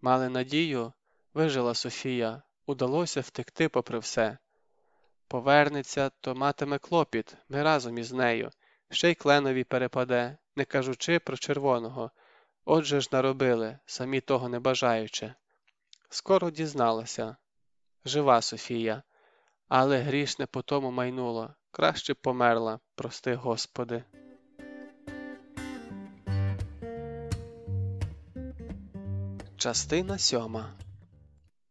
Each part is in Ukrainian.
Мали надію, вижила Софія, удалося втекти попри все. Повернеться, то матиме клопіт, ми разом із нею, ще й кленові перепаде, не кажучи про червоного. Отже ж наробили, самі того не бажаючи. Скоро дізналася. Жива Софія, але грішне по тому майнуло, краще померла, прости Господи. Частина сьома.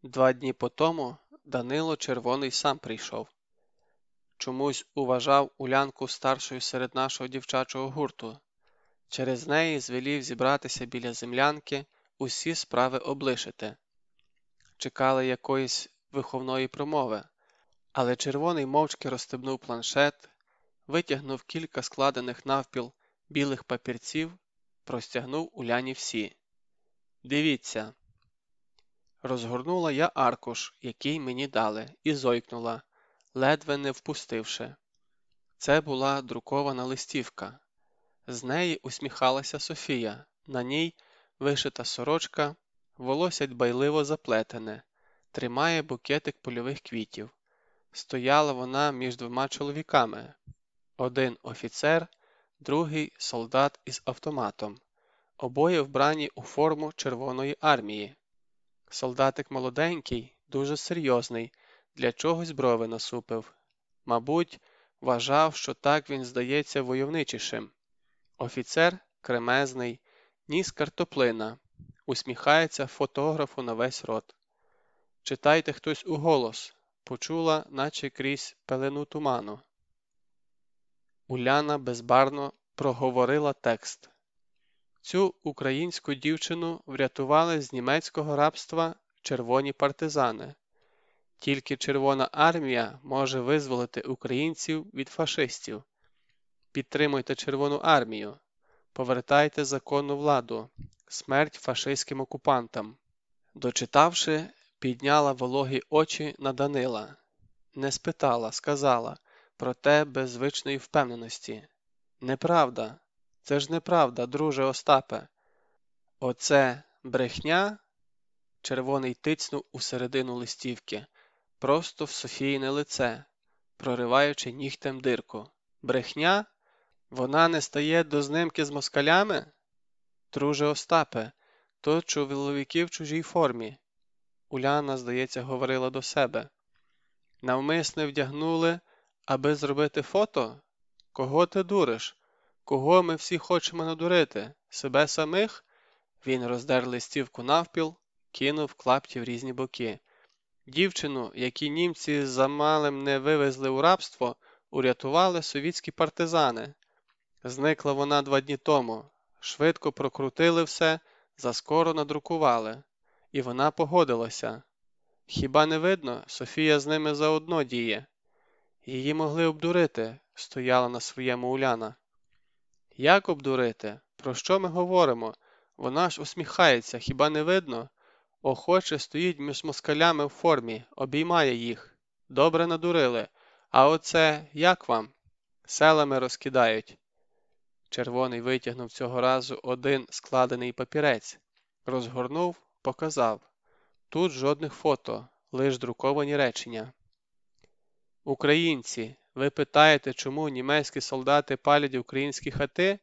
Два дні по тому Данило Червоний сам прийшов. Чомусь уважав Улянку старшою серед нашого дівчачого гурту. Через неї звелів зібратися біля землянки усі справи облишити. Чекали якоїсь виховної промови, але червоний мовчки розстебнув планшет, витягнув кілька складених навпіл білих папірців, простягнув Уляні всі. Дивіться. Розгорнула я аркуш, який мені дали, і зойкнула, ледве не впустивши. Це була друкована листівка. З неї усміхалася Софія, на ній вишита сорочка, волосся дбайливо заплетене, тримає букетик польових квітів. Стояла вона між двома чоловіками один офіцер, другий солдат із автоматом, обоє вбрані у форму Червоної армії. Солдатик молоденький, дуже серйозний, для чогось брови насупив. Мабуть, вважав, що так він здається войовничішим. Офіцер кремезний, ніс картоплина, усміхається фотографу на весь рот. Читайте хтось у голос, почула, наче крізь пелену туману. Уляна безбарно проговорила текст. Цю українську дівчину врятували з німецького рабства червоні партизани. Тільки Червона армія може визволити українців від фашистів. Підтримуйте Червону армію, повертайте законну владу, смерть фашистським окупантам. Дочитавши, підняла вологі очі на Данила, не спитала, сказала, проте без звичної впевненості. Неправда, це ж неправда, друже Остапе. Оце брехня? Червоний тицнув у середину листівки, просто в Софійне лице, прориваючи нігтем дирку. Брехня? Вона не стає до знимки з москалями? Друже Остапе, то чоловіки в чужій формі. Уляна, здається, говорила до себе. Навмисне вдягнули, аби зробити фото? Кого ти дуриш? Кого ми всі хочемо надурити? Себе самих? Він роздер листівку навпіл, кинув клапті в різні боки. Дівчину, які німці за малим не вивезли у рабство, урятували совітські партизани. Зникла вона два дні тому, швидко прокрутили все, заскоро надрукували, і вона погодилася. Хіба не видно, Софія з ними заодно діє. Її могли обдурити, стояла на своєму Уляна. Як обдурити? Про що ми говоримо? Вона ж усміхається, хіба не видно? Охоче стоїть між москалями в формі, обіймає їх. Добре надурили. А оце як вам? Селами розкидають. Червоний витягнув цього разу один складений папірець, розгорнув, показав. Тут жодних фото, лиш друковані речення. Українці, ви питаєте, чому німецькі солдати палять українські хати?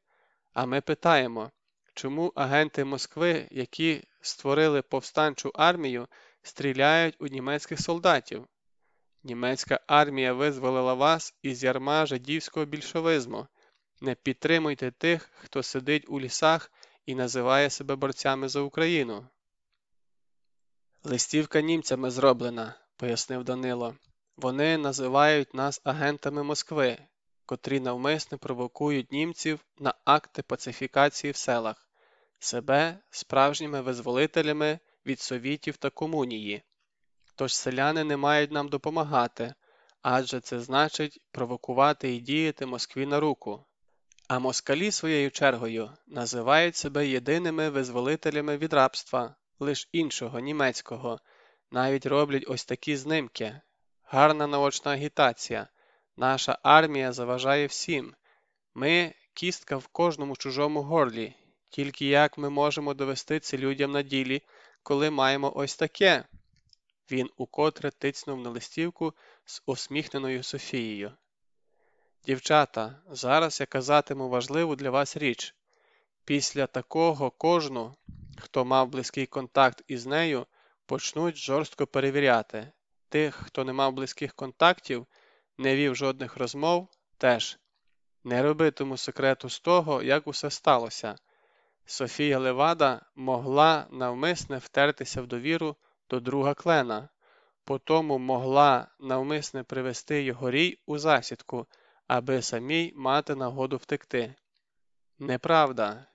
А ми питаємо, чому агенти Москви, які створили повстанчу армію, стріляють у німецьких солдатів? Німецька армія визволила вас із ярма жидівського більшовизму. Не підтримуйте тих, хто сидить у лісах і називає себе борцями за Україну. Листівка німцями зроблена, пояснив Данило. Вони називають нас агентами Москви, котрі навмисне провокують німців на акти пацифікації в селах, себе справжніми визволителями від совітів та комунії. Тож селяни не мають нам допомагати, адже це значить провокувати і діяти Москві на руку. А москалі своєю чергою називають себе єдиними визволителями від рабства, лиш іншого німецького, навіть роблять ось такі знимки. Гарна наочна агітація. Наша армія заважає всім. Ми кістка в кожному чужому горлі. Тільки як ми можемо довести це людям на ділі, коли маємо ось таке. Він укотре тицнув на листівку з усміхненою Софією. Дівчата, зараз я казатиму важливу для вас річ. Після такого кожну, хто мав близький контакт із нею, почнуть жорстко перевіряти. Тих, хто не мав близьких контактів, не вів жодних розмов, теж. Не робитиму секрету з того, як усе сталося. Софія Левада могла навмисне втертися в довіру до друга клена, потому могла навмисне привести його рій у засідку, аби самій мати нагоду втекти. Неправда,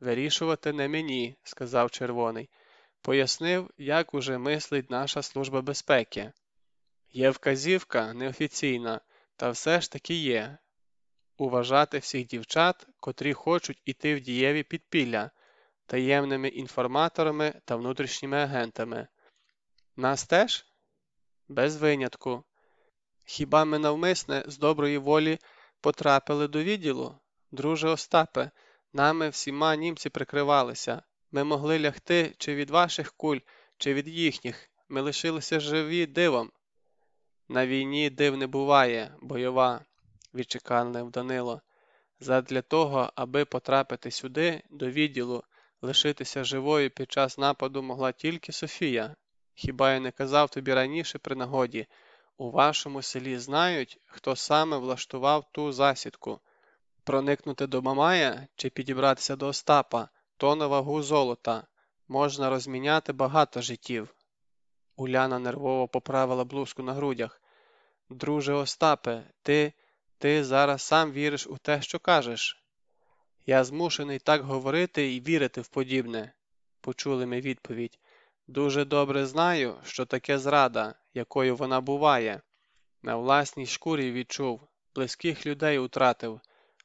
вирішувати не мені, сказав червоний. Пояснив, як уже мислить наша служба безпеки. Є вказівка неофіційна, та все ж таки є. Уважати всіх дівчат, котрі хочуть іти в дієві підпілля, таємними інформаторами та внутрішніми агентами. Нас теж? Без винятку. Хіба ми навмисне з доброї волі потрапили до відділу? Друже Остапе, нами всіма німці прикривалися. Ми могли лягти чи від ваших куль, чи від їхніх. Ми лишилися живі дивом. На війні див не буває, бойова, відчеканив Данило. Задля того, аби потрапити сюди, до відділу, лишитися живою під час нападу могла тільки Софія. Хіба я не казав тобі раніше при нагоді? У вашому селі знають, хто саме влаштував ту засідку. Проникнути до Мамая чи підібратися до Остапа то на вагу золота, можна розміняти багато життів. Уляна нервово поправила блузку на грудях. Друже Остапе, ти ти зараз сам віриш у те, що кажеш. Я змушений так говорити і вірити в подібне, почули ми відповідь. Дуже добре знаю, що таке зрада, якою вона буває. На власній шкурі відчув, близьких людей утратив,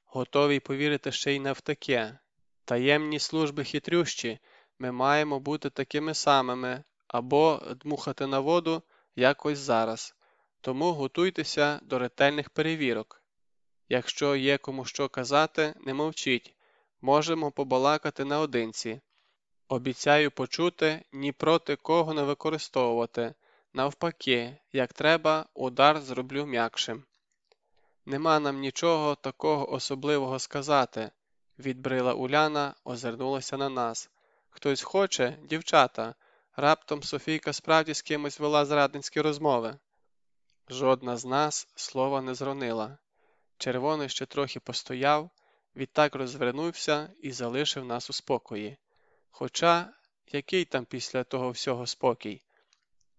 готовий повірити ще й не в таке. Таємні служби хитрющі, ми маємо бути такими самими або дмухати на воду якось зараз, тому готуйтеся до ретельних перевірок. Якщо є кому що казати, не мовчіть, можемо побалакати наодинці. Обіцяю почути ні проти кого не використовувати, навпаки, як треба, удар зроблю м'якшим. Нема нам нічого такого особливого сказати, відбрила Уляна, озирнулася на нас. Хтось хоче, дівчата, раптом Софійка справді з кимось вела зрадницькі розмови. Жодна з нас слова не зронила. Червоний ще трохи постояв, відтак розвернувся і залишив нас у спокої. Хоча який там після того всього спокій?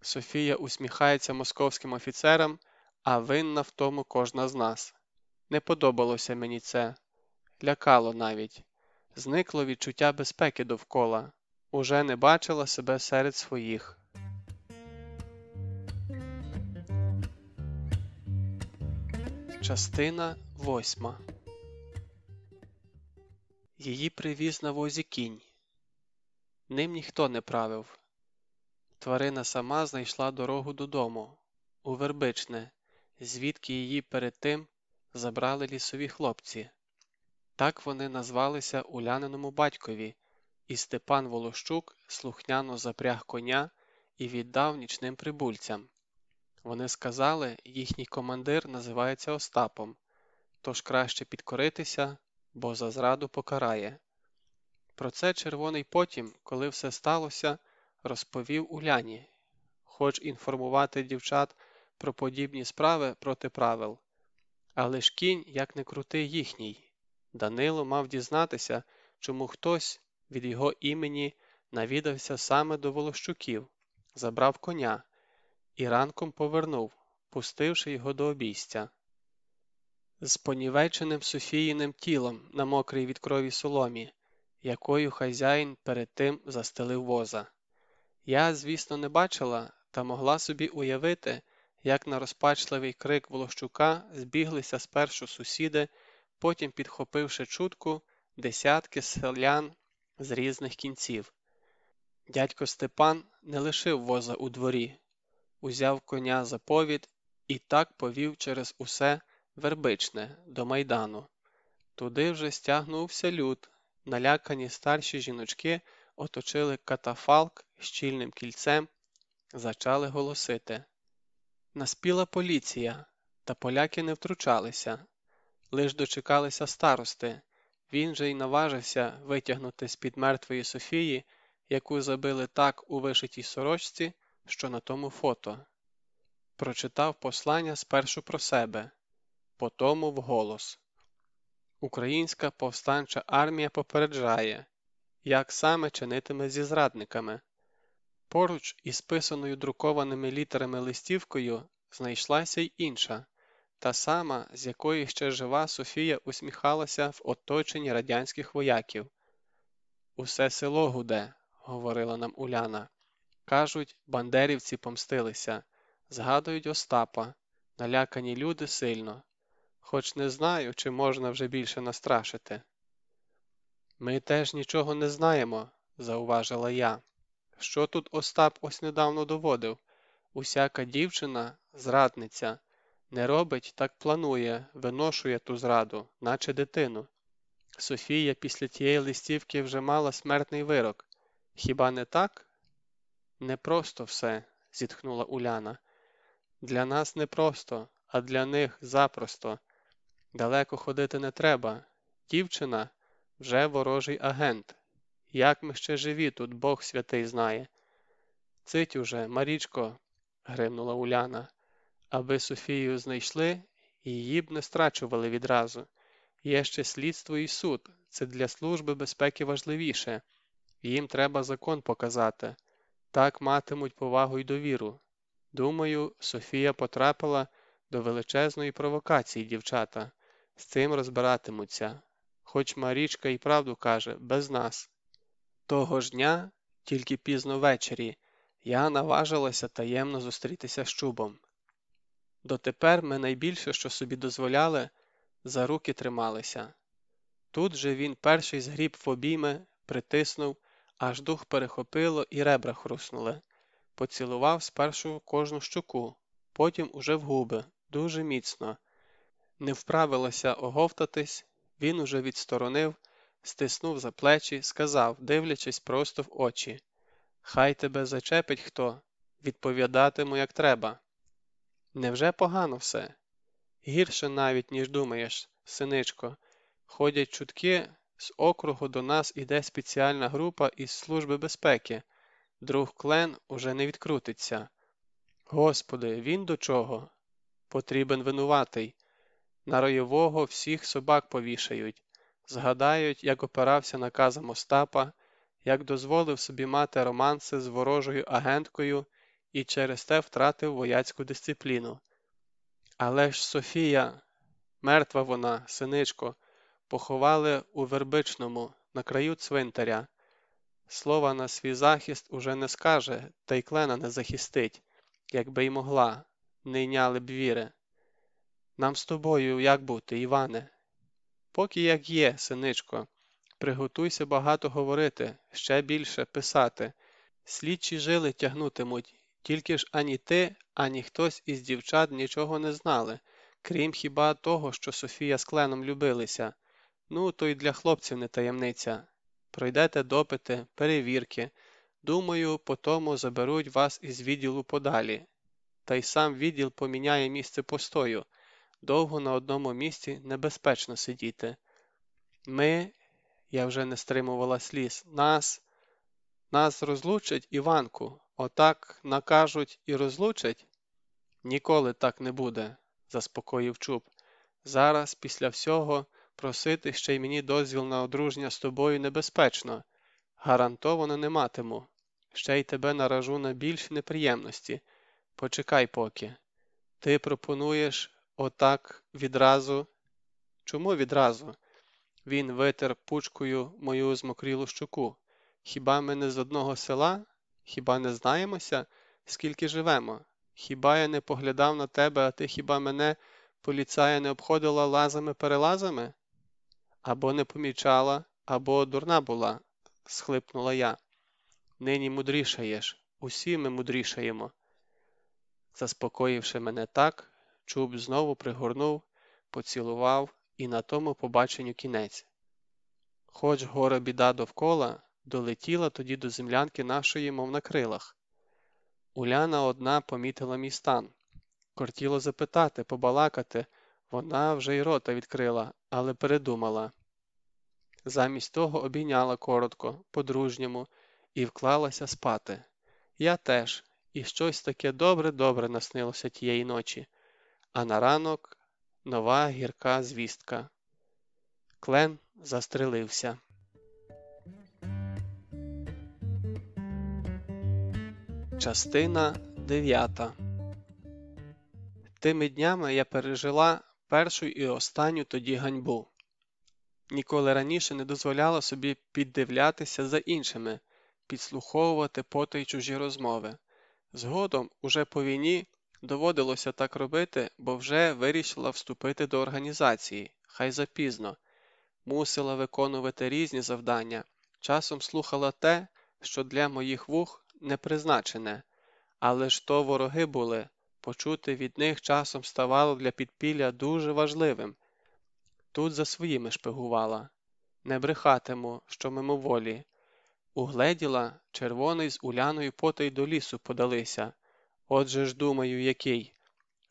Софія усміхається московським офіцерам, а винна в тому кожна з нас. Не подобалося мені це, лякало навіть, зникло відчуття безпеки довкола, уже не бачила себе серед своїх. Частина восьма Її привіз на возі кінь. Ним ніхто не правив. Тварина сама знайшла дорогу додому, у Вербичне, звідки її перед тим забрали лісові хлопці. Так вони назвалися уляниному батькові, і Степан Волощук слухняно запряг коня і віддав нічним прибульцям. Вони сказали, їхній командир називається Остапом, тож краще підкоритися, бо за зраду покарає. Про це червоний потім, коли все сталося, розповів Уляні, хоч інформувати дівчат про подібні справи проти правил. Але ж кінь, як не крутий їхній. Данило мав дізнатися, чому хтось від його імені навідався саме до Волощуків, забрав коня і ранком повернув, пустивши його до обійстя. З понівеченим Софіїним тілом на мокрій від крові соломі, якою хазяїн перед тим застелив воза. Я, звісно, не бачила та могла собі уявити, як на розпачливий крик Волощука збіглися спершу сусіди, потім, підхопивши чутку, десятки селян з різних кінців. Дядько Степан не лишив воза у дворі, узяв коня за повід і так повів через усе вербичне до майдану. Туди вже стягнувся люд, налякані старші жіночки оточили катафалк щільним кільцем, зачали голосити. Наспіла поліція, та поляки не втручалися, лиш дочекалися старости. Він же й наважився витягнути з-під мертвої Софії, яку забили так у вишитій сорочці, що на тому фото. Прочитав послання спершу про себе, потому вголос. Українська повстанча армія попереджає, як саме чинитиме зі зрадниками. Поруч із писаною друкованими літерами листівкою знайшлася й інша, та сама, з якої ще жива Софія усміхалася в оточенні радянських вояків. Усе село гуде, говорила нам Уляна. Кажуть, бандерівці помстилися, згадують Остапа, налякані люди сильно, хоч не знаю, чи можна вже більше настрашити. Ми теж нічого не знаємо, зауважила я. Що тут Остап ось недавно доводив? Усяка дівчина, зрадниця, не робить, так планує, виношує ту зраду, наче дитину. Софія після тієї листівки вже мала смертний вирок. Хіба не так? Непросто все, зітхнула Уляна. Для нас непросто, а для них запросто. Далеко ходити не треба. Дівчина вже ворожий агент. Як ми ще живі, тут Бог святий знає. Цить уже, Марічко, гримнула Уляна, аби Софію знайшли, її б не страчували відразу. Є ще слідство і суд, це для Служби безпеки важливіше. Їм треба закон показати. Так матимуть повагу й довіру. Думаю, Софія потрапила до величезної провокації дівчата. З цим розбиратимуться. Хоч Марічка і правду каже, без нас. Того ж дня, тільки пізно ввечері, я наважилася таємно зустрітися з чубом. Дотепер ми найбільше, що собі дозволяли, за руки трималися. Тут же він перший згріб в обійми, притиснув, аж дух перехопило і ребра хруснули. Поцілував спершу кожну щуку, потім уже в губи, дуже міцно. Не вправилася оговтатись, він уже відсторонив, стиснув за плечі, сказав, дивлячись просто в очі Хай тебе зачепить хто, відповідатиму, як треба. Невже погано все? Гірше навіть, ніж думаєш, синичко. Ходять чутки, з округу до нас іде спеціальна група із Служби безпеки. Друг Клен уже не відкрутиться. Господи, він до чого? Потрібен винуватий. На ройового всіх собак повішають, згадають, як опирався наказом Остапа, як дозволив собі мати романси з ворожою агенткою і через те втратив вояцьку дисципліну. Але ж Софія, мертва вона, синичко, поховали у Вербичному, на краю цвинтаря. Слова на свій захист уже не скаже, та й клена не захистить, якби й могла, не йняли б віри. Нам з тобою як бути, Іване? Поки як є, синичко, приготуйся багато говорити, ще більше писати. Слідчі жили тягнутимуть, тільки ж ані ти, ані хтось із дівчат нічого не знали, крім хіба того, що Софія з кленом любилися. Ну, то й для хлопців не таємниця. Пройдете допити, перевірки. Думаю, по тому заберуть вас із відділу подалі. Та й сам відділ поміняє місце постою. Довго на одному місці небезпечно сидіти. Ми, я вже не стримувала сліз, нас, нас розлучать, Іванку, отак накажуть і розлучать? Ніколи так не буде, заспокоїв чуб. Зараз, після всього, просити ще й мені дозвіл на одруження з тобою небезпечно. Гарантовано не матиму. Ще й тебе наражу на більші неприємності. Почекай поки. Ти пропонуєш отак відразу. Чому відразу? Він витер пучкою мою змокрілу щуку. Хіба ми не з одного села? Хіба не знаємося, скільки живемо? Хіба я не поглядав на тебе, а ти хіба мене поліцая не обходила лазами-перелазами? Або не помічала, або дурна була, схлипнула я. Нині мудрішаєш, усі ми мудрішаємо. Заспокоївши мене так, чуб знову пригорнув, поцілував і на тому побаченню кінець. Хоч горе біда довкола, долетіла тоді до землянки нашої, мов на крилах. Уляна одна помітила мій стан. Кортіло запитати, побалакати, вона вже й рота відкрила, але передумала. Замість того обійняла коротко, по-дружньому, і вклалася спати. Я теж, і щось таке добре-добре наснилося тієї ночі, а на ранок нова гірка звістка. Клен застрелився. Частина дев'ята Тими днями я пережила першу і останню тоді ганьбу. Ніколи раніше не дозволяла собі піддивлятися за іншими, підслуховувати потай чужі розмови. Згодом, уже по війні, доводилося так робити, бо вже вирішила вступити до організації, хай запізно, мусила виконувати різні завдання, часом слухала те, що для моїх вух не призначене, але ж то вороги були, почути від них часом ставало для підпілля дуже важливим. Тут за своїми шпигувала, не брехатиму, що мимоволі. Угледіла, червоний з Уляною потай до лісу подалися. Отже ж думаю, який.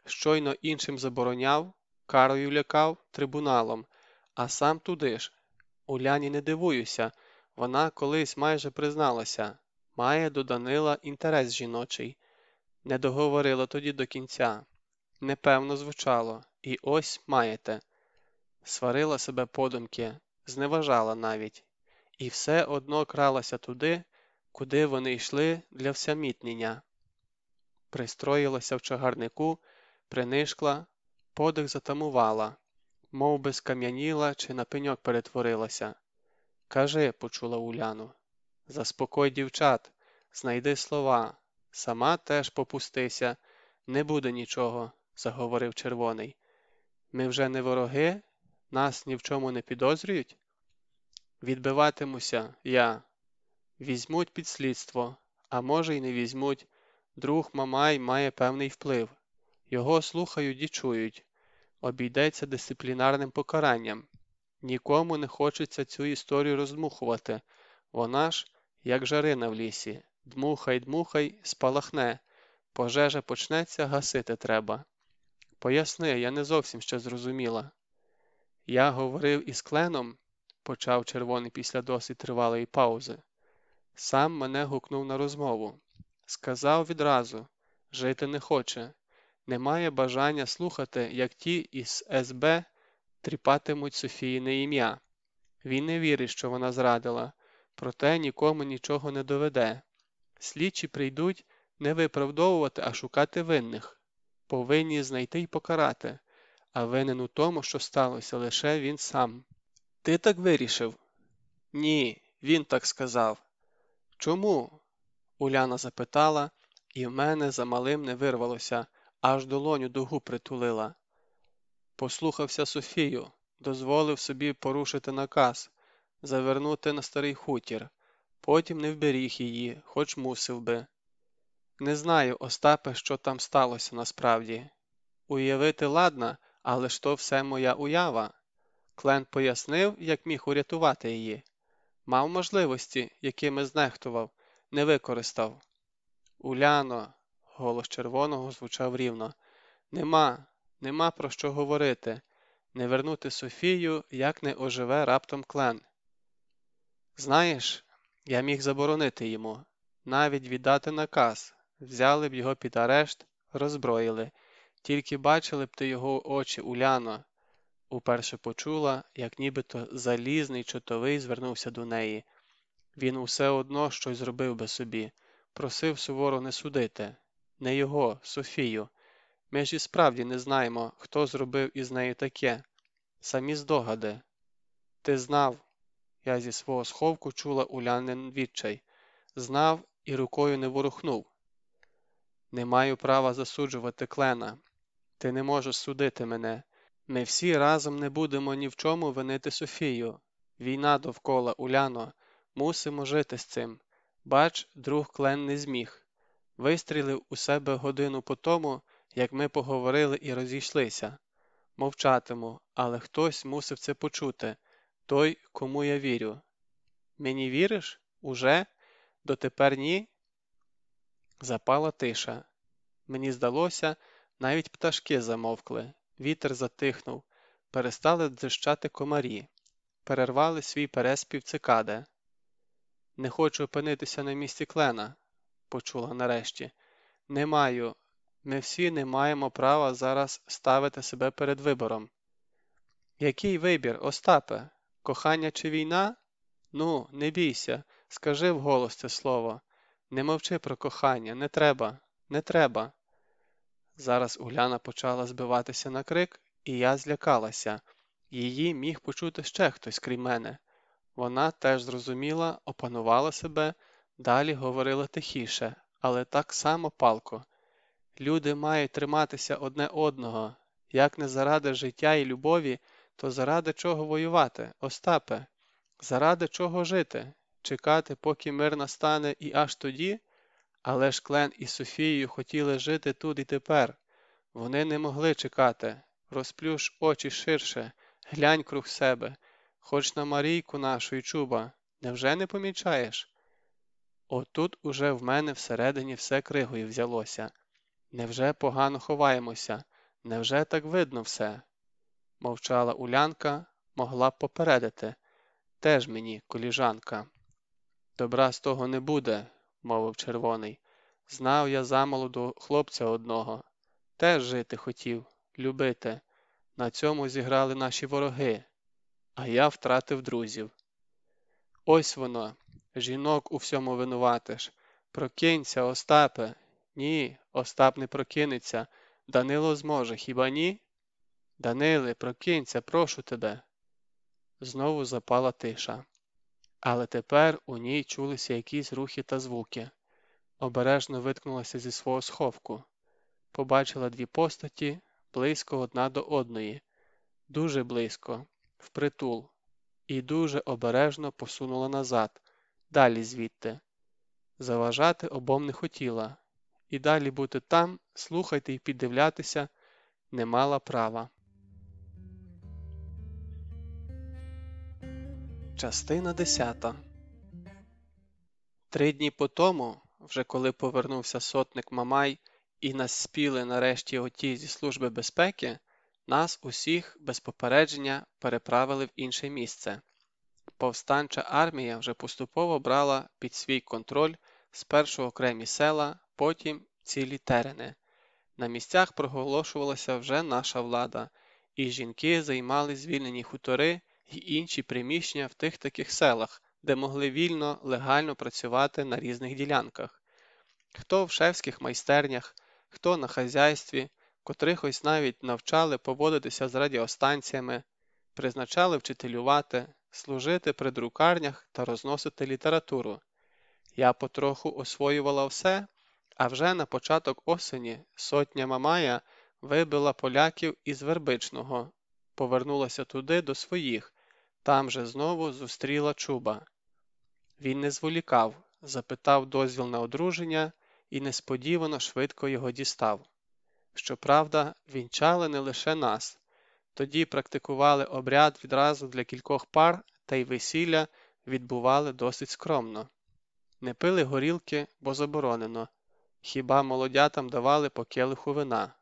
Щойно іншим забороняв, карою лякав трибуналом, а сам туди ж. Уляні не дивуюся, вона колись майже призналася, має до Данила інтерес жіночий. Не договорила тоді до кінця. Непевно звучало, і ось маєте. Сварила себе подумки, зневажала навіть, і все одно кралася туди, куди вони йшли для всамітнення. Пристроїлася в чагарнику, принишкла, подих затамувала, мов би скам'яніла чи на пеньок перетворилася. Кажи, почула Уляну, заспокой дівчат, знайди слова, сама теж попустися, не буде нічого, заговорив червоний. Ми вже не вороги, нас ні в чому не підозрюють? Відбиватимуся я. Візьмуть під слідство, а може й не візьмуть. Друг Мамай має певний вплив. Його слухають і чують. Обійдеться дисциплінарним покаранням. Нікому не хочеться цю історію роздмухувати. Вона ж, як жарина в лісі, дмухай, дмухай, спалахне. Пожежа почнеться, гасити треба. Поясни, я не зовсім ще зрозуміла. Я говорив із кленом, почав червоний після досить тривалої паузи. Сам мене гукнув на розмову. Сказав відразу жити не хоче, не має бажання слухати, як ті із СБ тріпатимуть Софіїне ім'я. Він не вірить, що вона зрадила, проте нікому нічого не доведе. Слідчі прийдуть не виправдовувати, а шукати винних, повинні знайти й покарати, а винен у тому, що сталося лише він сам. Ти так вирішив? Ні, він так сказав. Чому? Уляна запитала, і в мене за малим не вирвалося, аж долоню до губ притулила. Послухався Софію, дозволив собі порушити наказ, завернути на старий хутір, потім не вберіг її, хоч мусив би. Не знаю, Остапе, що там сталося насправді. Уявити ладна, але ж то все моя уява. Клен пояснив, як міг урятувати її. Мав можливості, якими знехтував, не використав. Уляно, голос червоного звучав рівно. Нема, нема про що говорити. Не вернути Софію, як не оживе раптом клен. Знаєш, я міг заборонити йому, навіть віддати наказ, взяли б його під арешт, роззброїли, тільки бачили б ти його очі, Уляно. Уперше почула, як нібито залізний чотовий звернувся до неї. Він усе одно щось зробив би собі, просив суворо не судити, не його, Софію. Ми ж і справді не знаємо, хто зробив із нею таке. Самі здогади. Ти знав, я зі свого сховку чула улянин відчай, знав і рукою не ворухнув. Не маю права засуджувати клена. Ти не можеш судити мене. Ми всі разом не будемо ні в чому винити Софію. Війна довкола Уляно, мусимо жити з цим. Бач, друг клен не зміг. Вистрілив у себе годину по тому, як ми поговорили і розійшлися. Мовчатиму, але хтось мусив це почути той, кому я вірю. Мені віриш? Уже? Дотепер ні? Запала тиша. Мені здалося, навіть пташки замовкли, вітер затихнув, перестали дзищати комарі, перервали свій переспів цикади. Не хочу опинитися на місці клена, почула нарешті. Не маю. Ми всі не маємо права зараз ставити себе перед вибором. Який вибір, Остапе? Кохання чи війна? Ну, не бійся, скажи вголос це слово. Не мовчи про кохання, не треба, не треба. Зараз Уляна почала збиватися на крик, і я злякалася. Її міг почути ще хтось крім мене. Вона теж зрозуміла, опанувала себе, далі говорила тихіше, але так само палко. Люди мають триматися одне одного, як не заради життя і любові, то заради чого воювати, Остапе, заради чого жити, чекати, поки мир настане, і аж тоді. Але ж Клен і Софією хотіли жити тут і тепер. Вони не могли чекати. Розплющ очі ширше, глянь круг себе, хоч на Марійку нашу і чуба, невже не помічаєш? Отут уже в мене всередині все кригою взялося. Невже погано ховаємося? Невже так видно все? Мовчала Улянка, могла б попередити. Теж мені, коліжанка. Добра з того не буде, мовив червоний. Знав я замолоду хлопця одного. Теж жити хотів, любити. На цьому зіграли наші вороги, а я втратив друзів. Ось воно, жінок у всьому винуватиш. Прокинься, Остапе. Ні, Остап не прокинеться. Данило зможе, хіба ні? Даниле, прокинься, прошу тебе. Знову запала тиша. Але тепер у ній чулися якісь рухи та звуки. Обережно виткнулася зі свого сховку. Побачила дві постаті близько одна до одної, дуже близько, впритул, і дуже обережно посунула назад, далі звідти. Заважати обом не хотіла, і далі бути там, слухати і піддивлятися не мала права. Частина десята Три дні по тому, вже коли повернувся сотник Мамай, і нас спіли нарешті оті зі Служби безпеки, нас усіх без попередження переправили в інше місце. Повстанча армія вже поступово брала під свій контроль спершу окремі села, потім цілі терени. На місцях проголошувалася вже наша влада, і жінки займали звільнені хутори й інші приміщення в тих таких селах, де могли вільно, легально працювати на різних ділянках. Хто в шефських майстернях, хто на хазяйстві, котрих ось навіть навчали поводитися з радіостанціями, призначали вчителювати, служити при друкарнях та розносити літературу. Я потроху освоювала все, а вже на початок осені сотня Мамая вибила поляків із Вербичного, повернулася туди до своїх, там же знову зустріла чуба. Він не зволікав, запитав дозвіл на одруження і несподівано швидко його дістав. Щоправда, вінчали не лише нас, тоді практикували обряд відразу для кількох пар та й весілля відбували досить скромно. Не пили горілки, бо заборонено, хіба молодятам давали по келиху вина.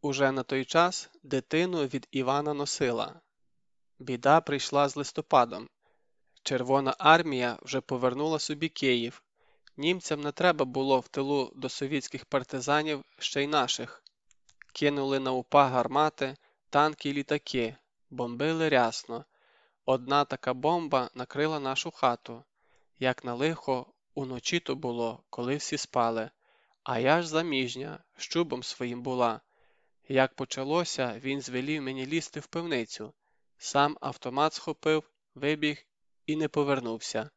Уже на той час дитину від Івана носила. Біда прийшла з листопадом. Червона армія вже повернула собі Київ, Німцям не треба було в тилу до совітських партизанів ще й наших. Кинули на упа гармати, танки й літаки, бомбили рясно. Одна така бомба накрила нашу хату. Як на лихо, уночі то було, коли всі спали. А я ж заміжня, щубом своїм була. Як почалося, він звелів мені лізти в пивницю. Сам автомат схопив, вибіг і не повернувся.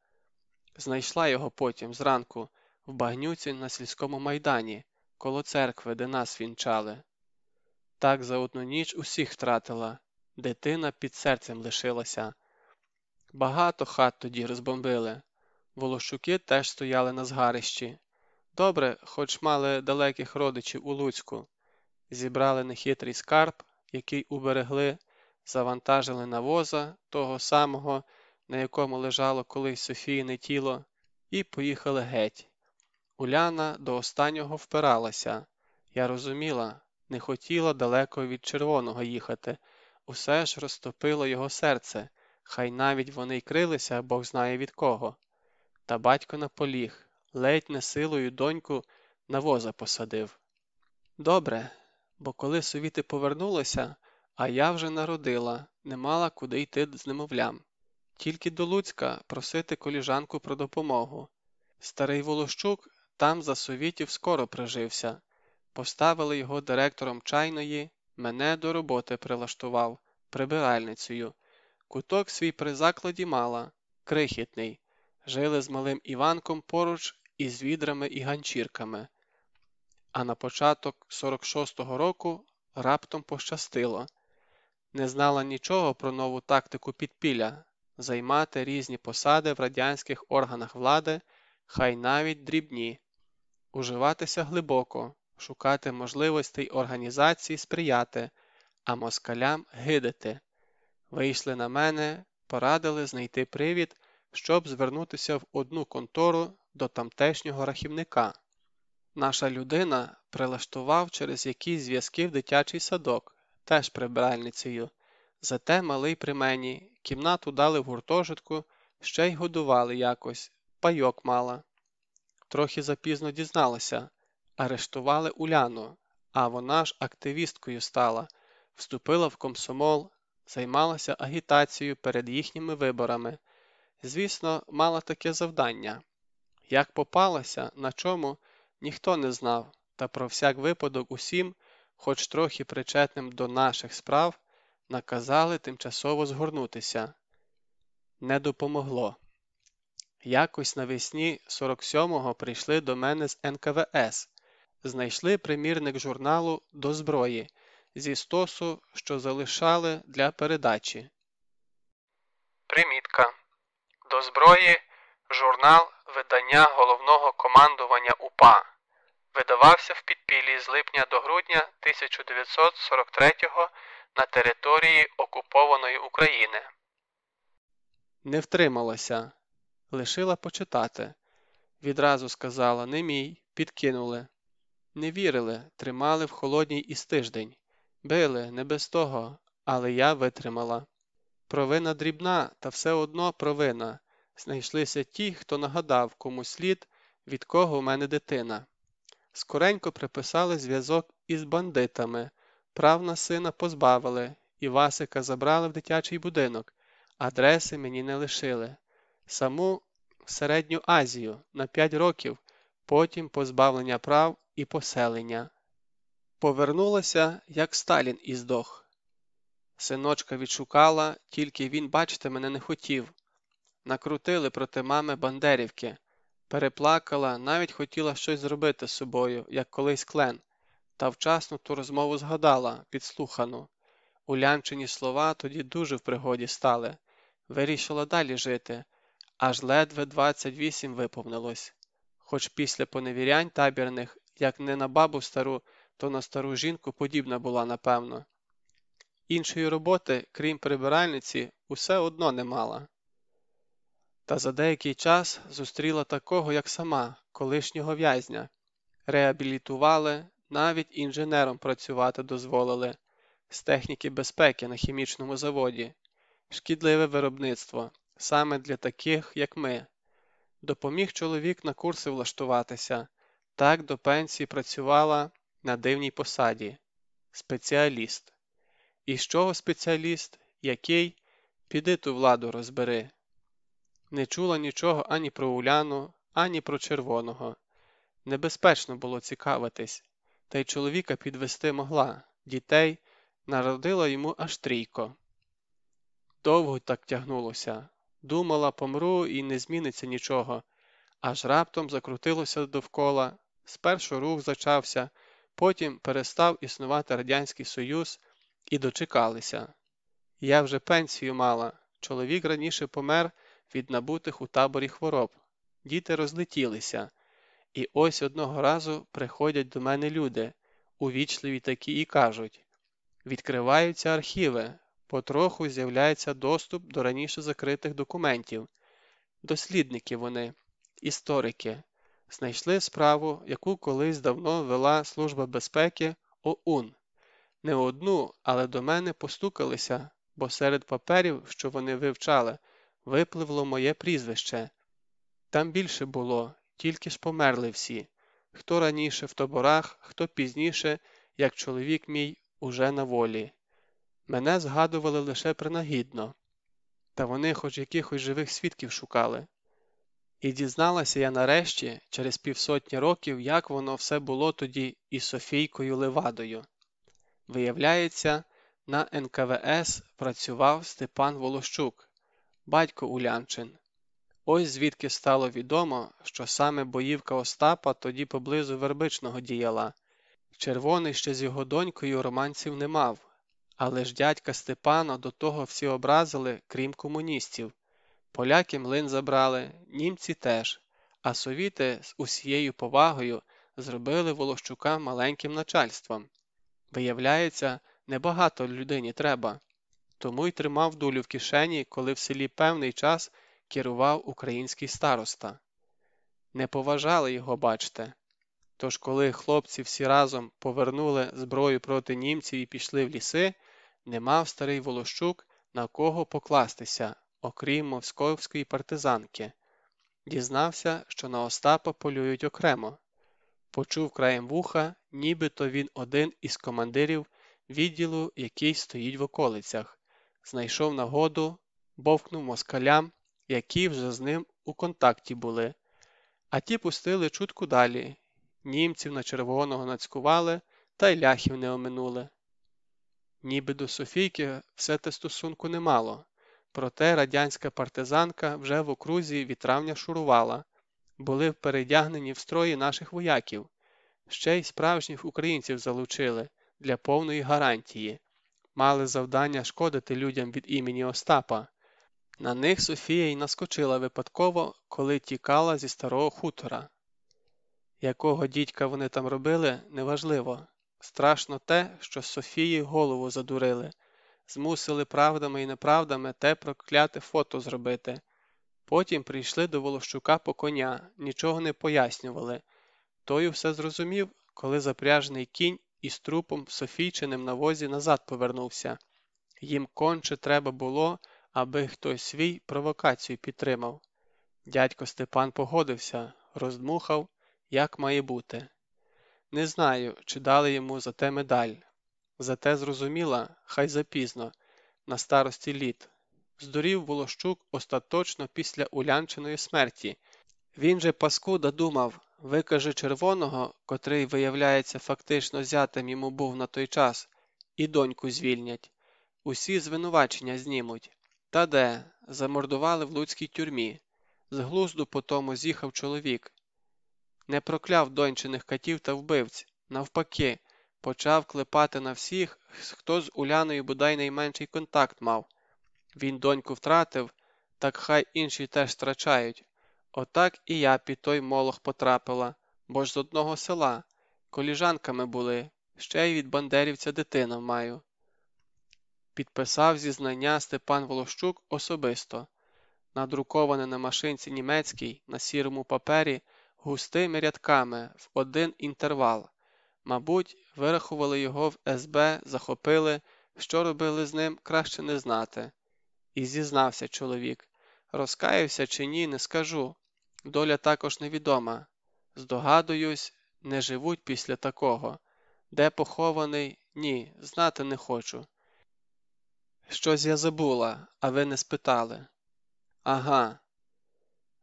Знайшла його потім зранку в багнюці на сільському майдані, коло церкви, де нас вінчали. Так за одну ніч усіх втратила, дитина під серцем лишилася. Багато хат тоді розбомбили. Волощуки теж стояли на згарищі. Добре, хоч мали далеких родичів у Луцьку. Зібрали нехитрий скарб, який уберегли, завантажили на воза того самого на якому лежало колись Софіїне тіло, і поїхали геть. Уляна до останнього впиралася. Я розуміла, не хотіла далеко від червоного їхати, усе ж розтопило його серце, хай навіть вони й крилися, Бог знає від кого. Та батько наполіг, ледь не силою доньку на воза посадив. Добре, бо коли совіти повернулися, а я вже народила, не мала куди йти з немовлям. Тільки до Луцька просити коліжанку про допомогу. Старий Волощук там за совітів скоро прижився. Поставили його директором чайної, мене до роботи прилаштував, прибиральницею. Куток свій при закладі мала, крихітний. Жили з малим Іванком поруч із відрами і ганчірками. А на початок 46-го року раптом пощастило. Не знала нічого про нову тактику підпілля займати різні посади в радянських органах влади, хай навіть дрібні, уживатися глибоко, шукати можливостей організації сприяти, а москалям гидити. Вийшли на мене, порадили знайти привід, щоб звернутися в одну контору до тамтешнього рахівника. Наша людина прилаштував через якісь зв'язки в дитячий садок, теж прибиральницею. Зате малий при мені, кімнату дали в гуртожитку, ще й годували якось, пайок мала. Трохи запізно дізналася, арештували Уляну, а вона ж активісткою стала, вступила в комсомол, займалася агітацією перед їхніми виборами. Звісно, мала таке завдання. Як попалася, на чому, ніхто не знав, та про всяк випадок усім, хоч трохи причетним до наших справ, наказали тимчасово згорнутися. Не допомогло. Якось навесні 47-го прийшли до мене з НКВС, знайшли примірник журналу до зброї зі стосу, що залишали для передачі. Примітка. До зброї журнал видання головного командування УПА. Видавався в підпіллі з липня до грудня 1943 на території окупованої України. Не втрималася, лишила почитати. Відразу сказала не мій, підкинули. Не вірили, тримали в холодній із тиждень. Били, не без того, але я витримала. Провина дрібна, та все одно провина. Знайшлися ті, хто нагадав, кому слід, від кого в мене дитина. Скоренько приписали зв'язок із бандитами, прав на сина позбавили, і Васика забрали в дитячий будинок, адреси мені не лишили. Саму Середню Азію на 5 років, потім позбавлення прав і поселення. Повернулася, як Сталін і здох. Синочка відшукала, тільки він бачити мене не хотів. Накрутили проти мами Бандерівки, переплакала, навіть хотіла щось зробити з собою, як колись клен, та вчасно ту розмову згадала, підслухану. Улянчені слова тоді дуже в пригоді стали. Вирішила далі жити, аж ледве 28 виповнилось. Хоч після поневірянь табірних, як не на бабу стару, то на стару жінку подібна була, напевно. Іншої роботи, крім прибиральниці, усе одно не мала. Та за деякий час зустріла такого, як сама, колишнього в'язня, реабілітували, навіть інженером працювати дозволили. З техніки безпеки на хімічному заводі, шкідливе виробництво саме для таких, як ми. Допоміг чоловік на курси влаштуватися, так до пенсії працювала на дивній посаді. Спеціаліст. І з чого спеціаліст, який? Піди ту владу розбери. Не чула нічого ані про Уляну, ані про червоного. Небезпечно було цікавитись, та й чоловіка підвести могла, дітей народила йому аж трійко. Довго так тягнулося. Думала, помру і не зміниться нічого, аж раптом закрутилося довкола. Спершу рух зачався, потім перестав існувати Радянський Союз і дочекалися. Я вже пенсію мала, чоловік раніше помер від набутих у таборі хвороб, діти розлетілися, і ось одного разу приходять до мене люди, увічливі такі і кажуть відкриваються архіви, потроху з'являється доступ до раніше закритих документів. Дослідники вони, історики, знайшли справу, яку колись давно вела Служба безпеки ОУН. Не одну, але до мене постукалися, бо серед паперів, що вони вивчали, випливло моє прізвище. Там більше було, тільки ж померли всі хто раніше в таборах, хто пізніше, як чоловік мій, уже на волі. Мене згадували лише принагідно, та вони хоч якихось живих свідків шукали. І дізналася я нарешті, через півсотні років, як воно все було тоді із Софійкою Левадою. Виявляється, на НКВС працював Степан Волощук, батько Улянчин. Ось звідки стало відомо, що саме боївка Остапа тоді поблизу Вербичного діяла. Червоний ще з його донькою романців не мав, але ж дядька Степана до того всі образили, крім комуністів. Поляки млин забрали, німці теж, а совіти з усією повагою зробили Волощука маленьким начальством. Виявляється, небагато людині треба, тому й тримав дулю в кишені, коли в селі певний час керував український староста. Не поважали його, бачте. Тож, коли хлопці всі разом повернули зброю проти німців і пішли в ліси, не мав старий Волощук на кого покластися, окрім московської партизанки. Дізнався, що на Остапа полюють окремо. Почув краєм вуха, нібито він один із командирів відділу, який стоїть в околицях, знайшов нагоду, бовкнув москалям, які вже з ним у контакті були, а ті пустили чутку далі. Німців на червоного нацькували та й ляхів не оминули. Ніби до Софійки все те стосунку немало, проте радянська партизанка вже в окрузі від травня шурувала, були передягнені в строї наших вояків, ще й справжніх українців залучили для повної гарантії, мали завдання шкодити людям від імені Остапа. На них Софія й наскочила випадково, коли тікала зі старого хутора. Якого дідька вони там робили, неважливо. Страшно те, що Софії голову задурили, змусили правдами і неправдами те прокляте фото зробити. Потім прийшли до Волощука по коня, нічого не пояснювали. Той все зрозумів, коли запряжений кінь із трупом Софійчиним на возі назад повернувся. Їм конче треба було аби хтось свій провокацію підтримав. Дядько Степан погодився, роздмухав, як має бути. Не знаю, чи дали йому за те медаль. Зате зрозуміла, хай запізно, на старості літ. Здурів Волощук остаточно після улянчиної смерті. Він же паскуда думав, викаже червоного, котрий, виявляється, фактично зятем йому був на той час, і доньку звільнять. Усі звинувачення знімуть. Та де, замордували в луцькій тюрмі. З глузду по тому з'їхав чоловік. Не прокляв дончених катів та вбивць, навпаки, почав клепати на всіх, хто з Уляною бодай найменший контакт мав. Він доньку втратив, так хай інші теж втрачають. Отак і я під той молох потрапила, бо ж з одного села, коліжанками були, ще й від бандерівця дитину маю. Підписав зізнання Степан Волощук особисто, надруковане на машинці німецькій на сірому папері густими рядками в один інтервал. Мабуть, вирахували його в СБ, захопили, що робили з ним, краще не знати. І зізнався чоловік. Розкаявся чи ні, не скажу. Доля також невідома. Здогадуюсь, не живуть після такого. Де похований, ні, знати не хочу. Щось я забула, а ви не спитали. Ага,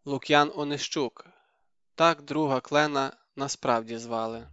Лук'ян Онищук. Так друга клена насправді звали.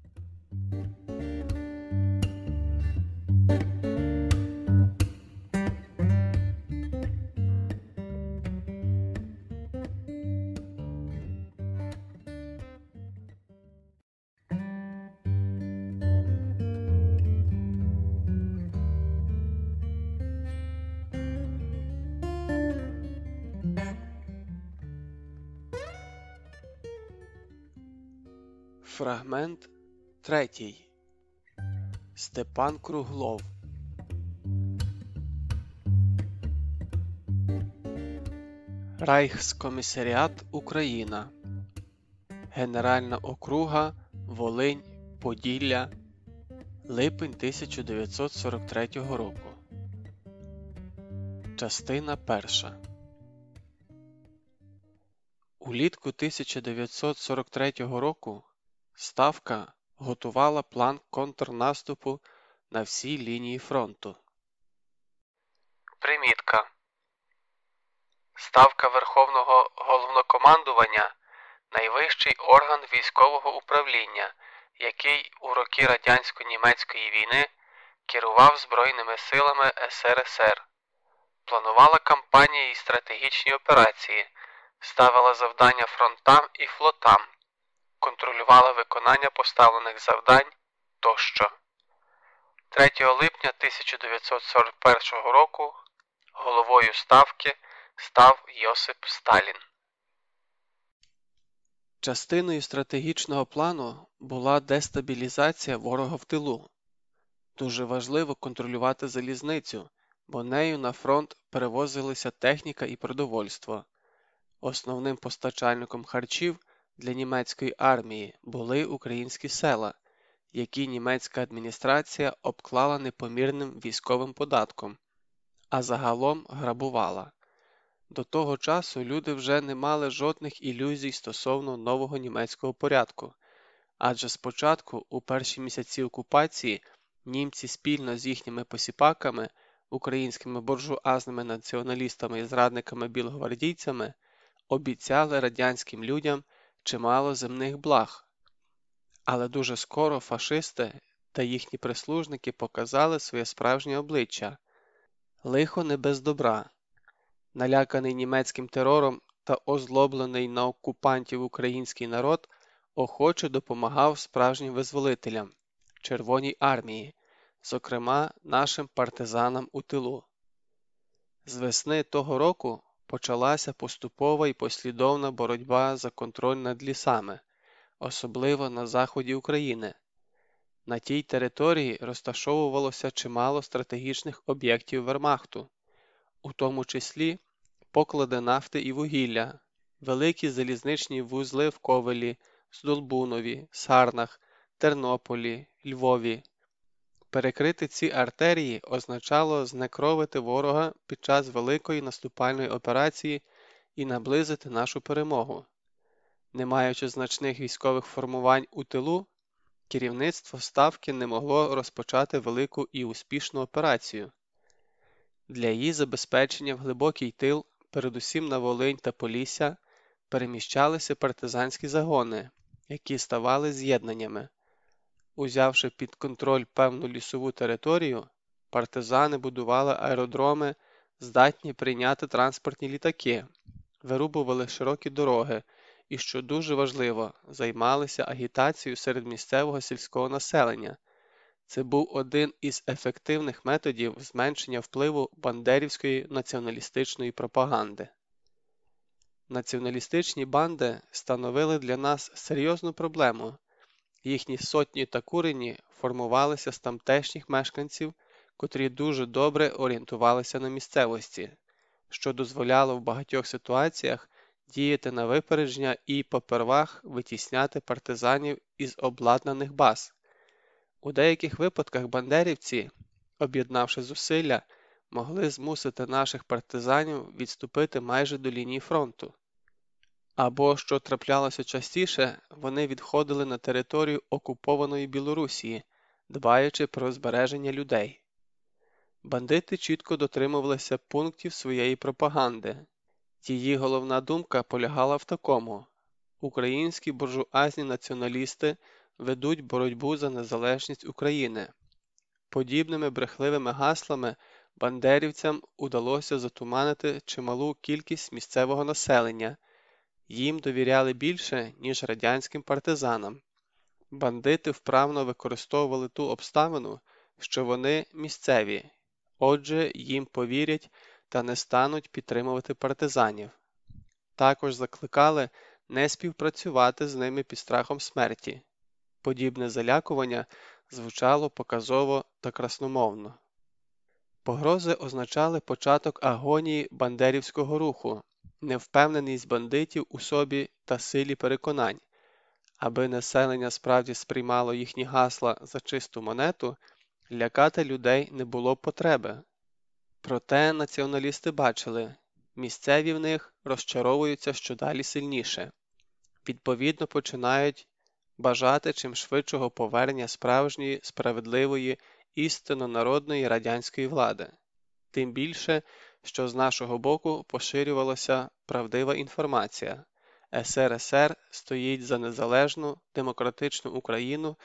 Фрагмент третій. Степан Круглов. Райхскомісаріат Україна Генеральна округа, Волинь, Поділля, липень 1943 року. Частина перша. Улітку 1943 року Ставка готувала план контрнаступу на всій лінії фронту. Примітка Ставка Верховного головнокомандування найвищий орган військового управління, який у роки радянсько-німецької війни керував Збройними силами СРСР, планувала кампанії і стратегічні операції, ставила завдання фронтам і флотам, контролювала виконання поставлених завдань тощо. 3 липня 1941 року головою ставки став Йосип Сталін. Частиною стратегічного плану була дестабілізація ворога в тилу. Дуже важливо контролювати залізницю, бо нею на фронт перевозилися техніка і продовольство. Основним постачальником харчів для німецької армії були українські села, які німецька адміністрація обклала непомірним військовим податком, а загалом грабувала. До того часу люди вже не мали жодних ілюзій стосовно нового німецького порядку, адже спочатку, у перші місяці окупації, німці спільно з їхніми посіпаками, українськими буржуазними націоналістами і зрадниками білогвардійцями обіцяли радянським людям чимало земних благ. Але дуже скоро фашисти та їхні прислужники показали своє справжнє обличчя лихо не без добра. Наляканий німецьким терором та озлоблений на окупантів український народ охоче допомагав справжнім визволителям Червоній армії, зокрема нашим партизанам у тилу. З весни того року почалася поступова і послідовна боротьба за контроль над лісами, особливо на заході України. На тій території розташовувалося чимало стратегічних об'єктів Вермахту у тому числі поклади нафти і вугілля, великі залізничні вузли в Ковелі, Здолбунові, Сарнах, Тернополі, Львові. Перекрити ці артерії означало знекровити ворога під час великої наступальної операції і наблизити нашу перемогу. Не маючи значних військових формувань у тилу, керівництво Ставки не могло розпочати велику і успішну операцію. Для її забезпечення в глибокий тил, передусім на Волинь та Полісся, переміщалися партизанські загони, які ставали з'єднаннями. Узявши під контроль певну лісову територію, партизани будували аеродроми, здатні прийняти транспортні літаки, вирубували широкі дороги і, що дуже важливо, займалися агітацією серед місцевого сільського населення. Це був один із ефективних методів зменшення впливу бандерівської націоналістичної пропаганди. Націоналістичні банди становили для нас серйозну проблему, їхні сотні та курені формувалися з тамтешніх мешканців, котрі дуже добре орієнтувалися на місцевості, що дозволяло в багатьох ситуаціях діяти на випередження і попервах витісняти партизанів із обладнаних баз. У деяких випадках бандерівці, об'єднавши зусилля, могли змусити наших партизанів відступити майже до лінії фронту. Або, що траплялося частіше, вони відходили на територію окупованої Білорусії, дбаючи про збереження людей. Бандити чітко дотримувалися пунктів своєї пропаганди. Її головна думка полягала в такому українські буржуазні націоналісти ведуть боротьбу за незалежність України. Подібними брехливими гаслами бандерівцям удалося затуманити чималу кількість місцевого населення, їм довіряли більше, ніж радянським партизанам. Бандити вправно використовували ту обставину, що вони місцеві, отже, їм повірять та не стануть підтримувати партизанів. Також закликали не співпрацювати з ними під страхом смерті. Подібне залякування звучало показово та красномовно. Погрози означали початок агонії бандерівського руху, невпевненість бандитів у собі та силі переконань, аби населення справді сприймало їхні гасла за чисту монету, лякати людей не було потреби. Проте націоналісти бачили, місцеві в них розчаровуються щодалі сильніше, відповідно починають бажати чим швидшого повернення справжньої, справедливої, істинно народної радянської влади, тим більше, що з нашого боку поширювалася правдива інформація. СРСР стоїть за незалежну демократичну Україну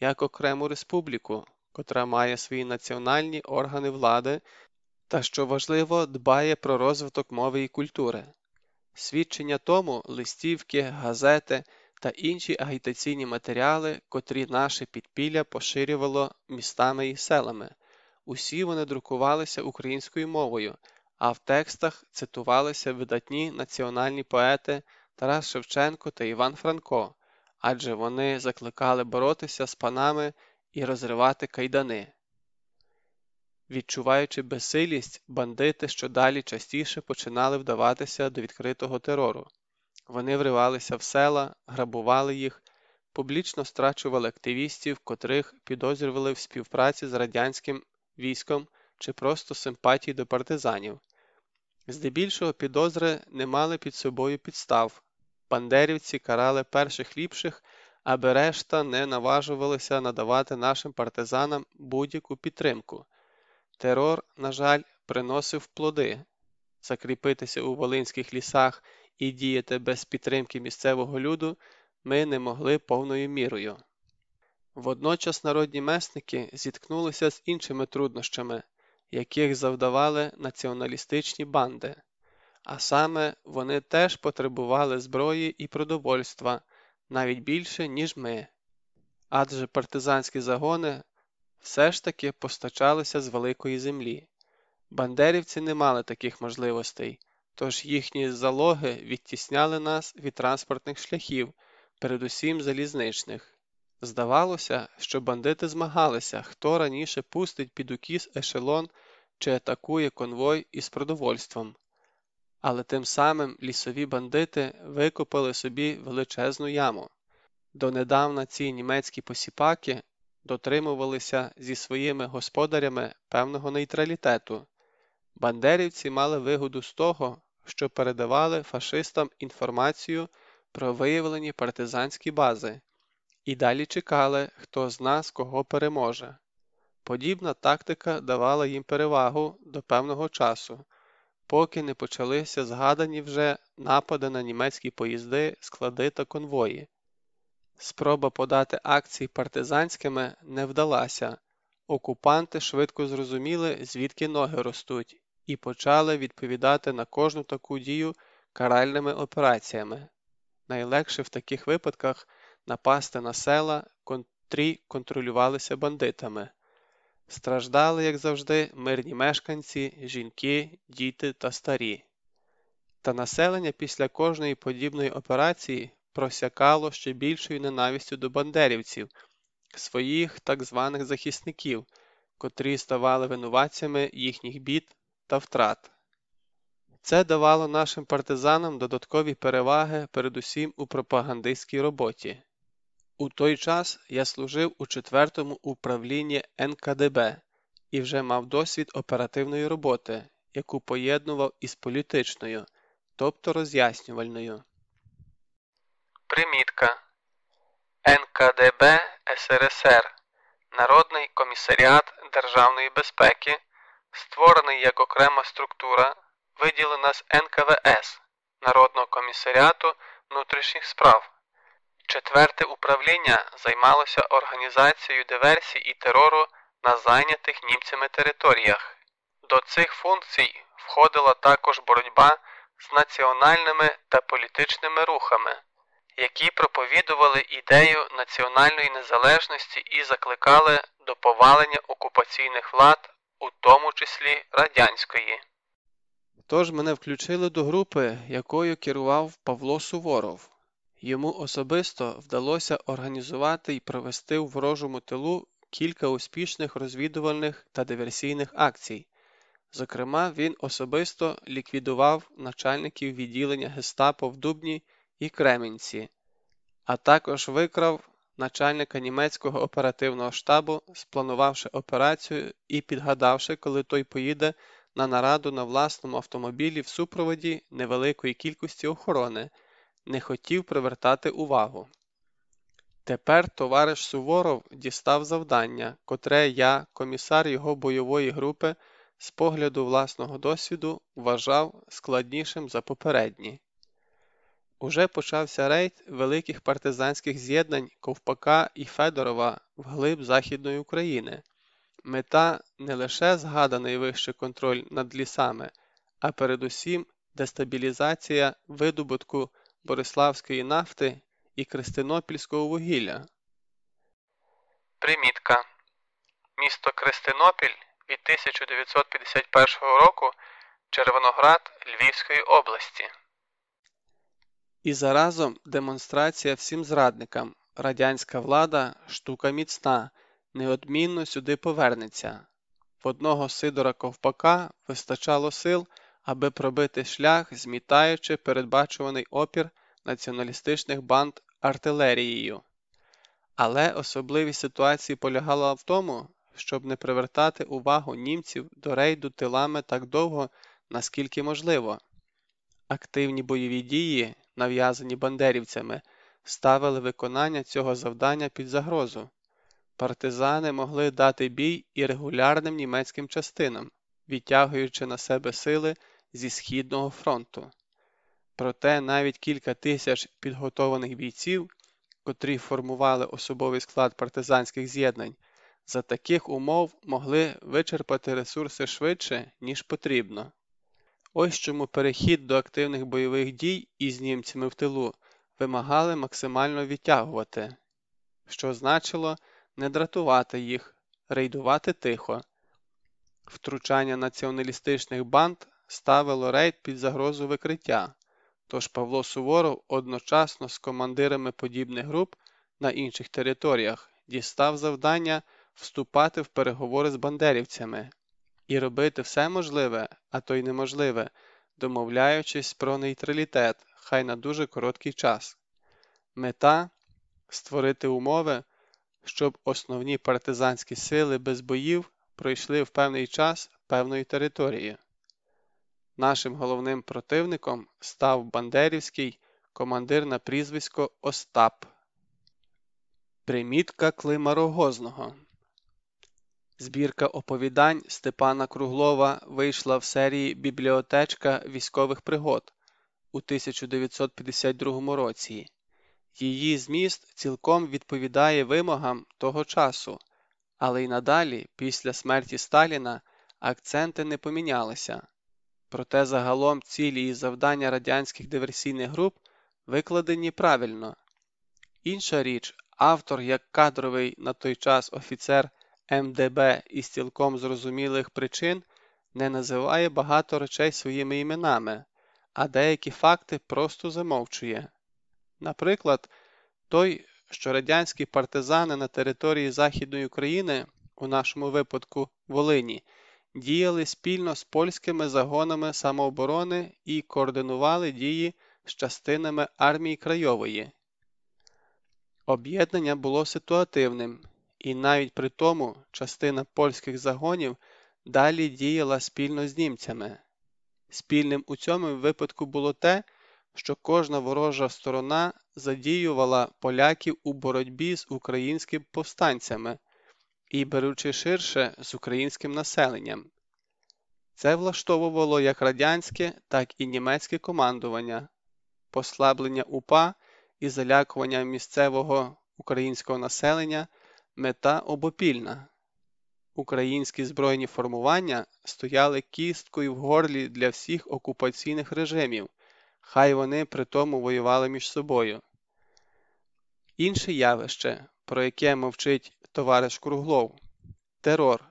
як окрему республіку, котра має свої національні органи влади та, що важливо, дбає про розвиток мови і культури. Свідчення тому листівки, газети та інші агітаційні матеріали, котрі наше підпілля поширювало містами і селами. Усі вони друкувалися українською мовою, а в текстах цитувалися видатні національні поети Тарас Шевченко та Іван Франко, адже вони закликали боротися з панами і розривати кайдани. Відчуваючи безсилість, бандити щодалі частіше починали вдаватися до відкритого терору. Вони вривалися в села, грабували їх, публічно страчували активістів, котрих підозрювали в співпраці з радянським військом чи просто симпатії до партизанів. Здебільшого підозри не мали під собою підстав. Бандерівці карали перших ліпших, аби решта не наважувалися надавати нашим партизанам будь-яку підтримку. Терор, на жаль, приносив плоди. Закріпитися у волинських лісах і діяти без підтримки місцевого люду ми не могли повною мірою. Водночас народні месники зіткнулися з іншими труднощами, яких завдавали націоналістичні банди, а саме вони теж потребували зброї і продовольства навіть більше, ніж ми, адже партизанські загони все ж таки постачалися з великої землі. Бандерівці не мали таких можливостей, тож їхні залоги відтісняли нас від транспортних шляхів, передусім залізничних. Здавалося, що бандити змагалися, хто раніше пустить під укіс ешелон чи атакує конвой із продовольством. Але тим самим лісові бандити викопали собі величезну яму. Донедавна ці німецькі посіпаки дотримувалися зі своїми господарями певного нейтралітету. Бандерівці мали вигоду з того, що передавали фашистам інформацію про виявлені партизанські бази і далі чекали, хто з нас кого переможе. Подібна тактика давала їм перевагу до певного часу, поки не почалися згадані вже напади на німецькі поїзди, склади та конвої. Спроба подати акції партизанськими не вдалася. Окупанти швидко зрозуміли, звідки ноги ростуть, і почали відповідати на кожну таку дію каральними операціями. Найлегше в таких випадках напасти на села, котрі контролювалися бандитами. Страждали, як завжди, мирні мешканці, жінки, діти та старі. Та населення після кожної подібної операції просякало ще більшою ненавистю до бандерівців, своїх так званих захисників, котрі ставали винуватцями їхніх бід та втрат. Це давало нашим партизанам додаткові переваги передусім у пропагандистській роботі. У той час я служив у 4-му управлінні НКДБ і вже мав досвід оперативної роботи, яку поєднував із політичною, тобто роз'яснювальною. Примітка НКДБ СРСР Народний комісаріат Державної безпеки, створений як окрема структура, виділена з НКВС Народного комісаріату внутрішніх справ. Четверте управління займалося організацією диверсій і терору на зайнятих німцями територіях. До цих функцій входила також боротьба з національними та політичними рухами, які проповідували ідею національної незалежності і закликали до повалення окупаційних влад, у тому числі радянської. Тож мене включили до групи, якою керував Павло Суворов. Йому особисто вдалося організувати і провести у ворожому тилу кілька успішних розвідувальних та диверсійних акцій. Зокрема, він особисто ліквідував начальників відділення Гестапо в Дубні і Кременці, а також викрав начальника німецького оперативного штабу, спланувавши операцію і підгадавши, коли той поїде на нараду на власному автомобілі в супроводі невеликої кількості охорони, не хотів привертати увагу. Тепер товариш Суворов дістав завдання, котре я, комісар його бойової групи, з погляду власного досвіду вважав складнішим за попередні. Уже почався рейд великих партизанських з'єднань Ковпака і Федорова вглиб Західної України. Мета не лише згаданий вище контроль над лісами, а передусім дестабілізація видобутку Бориславської нафти і Крестинопільського вугілля. Примітка Місто Крестинопіль від 1951 року Червоноград Львівської області. І заразом демонстрація всім зрадникам. Радянська влада штука міцна, неодмінно сюди повернеться. В одного Сидора Ковпака вистачало сил, аби пробити шлях, змітаючи передбачуваний опір націоналістичних банд артилерією. Але особливість ситуації полягала в тому, щоб не привертати увагу німців до рейду тилами так довго, наскільки можливо. Активні бойові дії, нав'язані бандерівцями, ставили виконання цього завдання під загрозу. Партизани могли дати бій і регулярним німецьким частинам, відтягуючи на себе сили зі Східного фронту. Проте навіть кілька тисяч підготованих бійців, котрі формували особовий склад партизанських з'єднань, за таких умов могли вичерпати ресурси швидше, ніж потрібно. Ось чому перехід до активних бойових дій із німцями в тилу вимагали максимально відтягувати, що значило не дратувати їх, рейдувати тихо. Втручання націоналістичних банд ставило рейд під загрозу викриття, тож Павло Суворов одночасно з командирами подібних груп на інших територіях дістав завдання вступати в переговори з бандерівцями і робити все можливе, а то й неможливе, домовляючись про нейтралітет, хай на дуже короткий час. Мета створити умови, щоб основні партизанські сили без боїв пройшли в певний час певною територією. Нашим головним противником став Бандерівський командир на прізвисько Остап. Примітка Клима Рогозного Збірка оповідань Степана Круглова вийшла в серії Бібліотечка військових пригод у 1952 році. Її зміст цілком відповідає вимогам того часу, але й надалі, після смерті Сталіна, акценти не помінялися. Проте загалом цілі і завдання радянських диверсійних груп викладені правильно. Інша річ, автор, як кадровий на той час офіцер МДБ із цілком зрозумілих причин не називає багато речей своїми іменами, а деякі факти просто замовчує. Наприклад, той, що радянські партизани на території Західної України, у нашому випадку Волині, діяли спільно з польськими загонами самооборони і координували дії з частинами армії Крайової. Об'єднання було ситуативним, і навіть при тому частина польських загонів далі діяла спільно з німцями. Спільним у цьому випадку було те, що кожна ворожа сторона задіювала поляків у боротьбі з українськими повстанцями і беручи ширше з українським населенням. Це влаштовувало як радянське, так і німецьке командування, послаблення УПА і залякування місцевого українського населення мета обопільна. Українські збройні формування стояли кісткою в горлі для всіх окупаційних режимів, хай вони при тому воювали між собою. Інше явище, про яке мовчить товариш Круглов терор.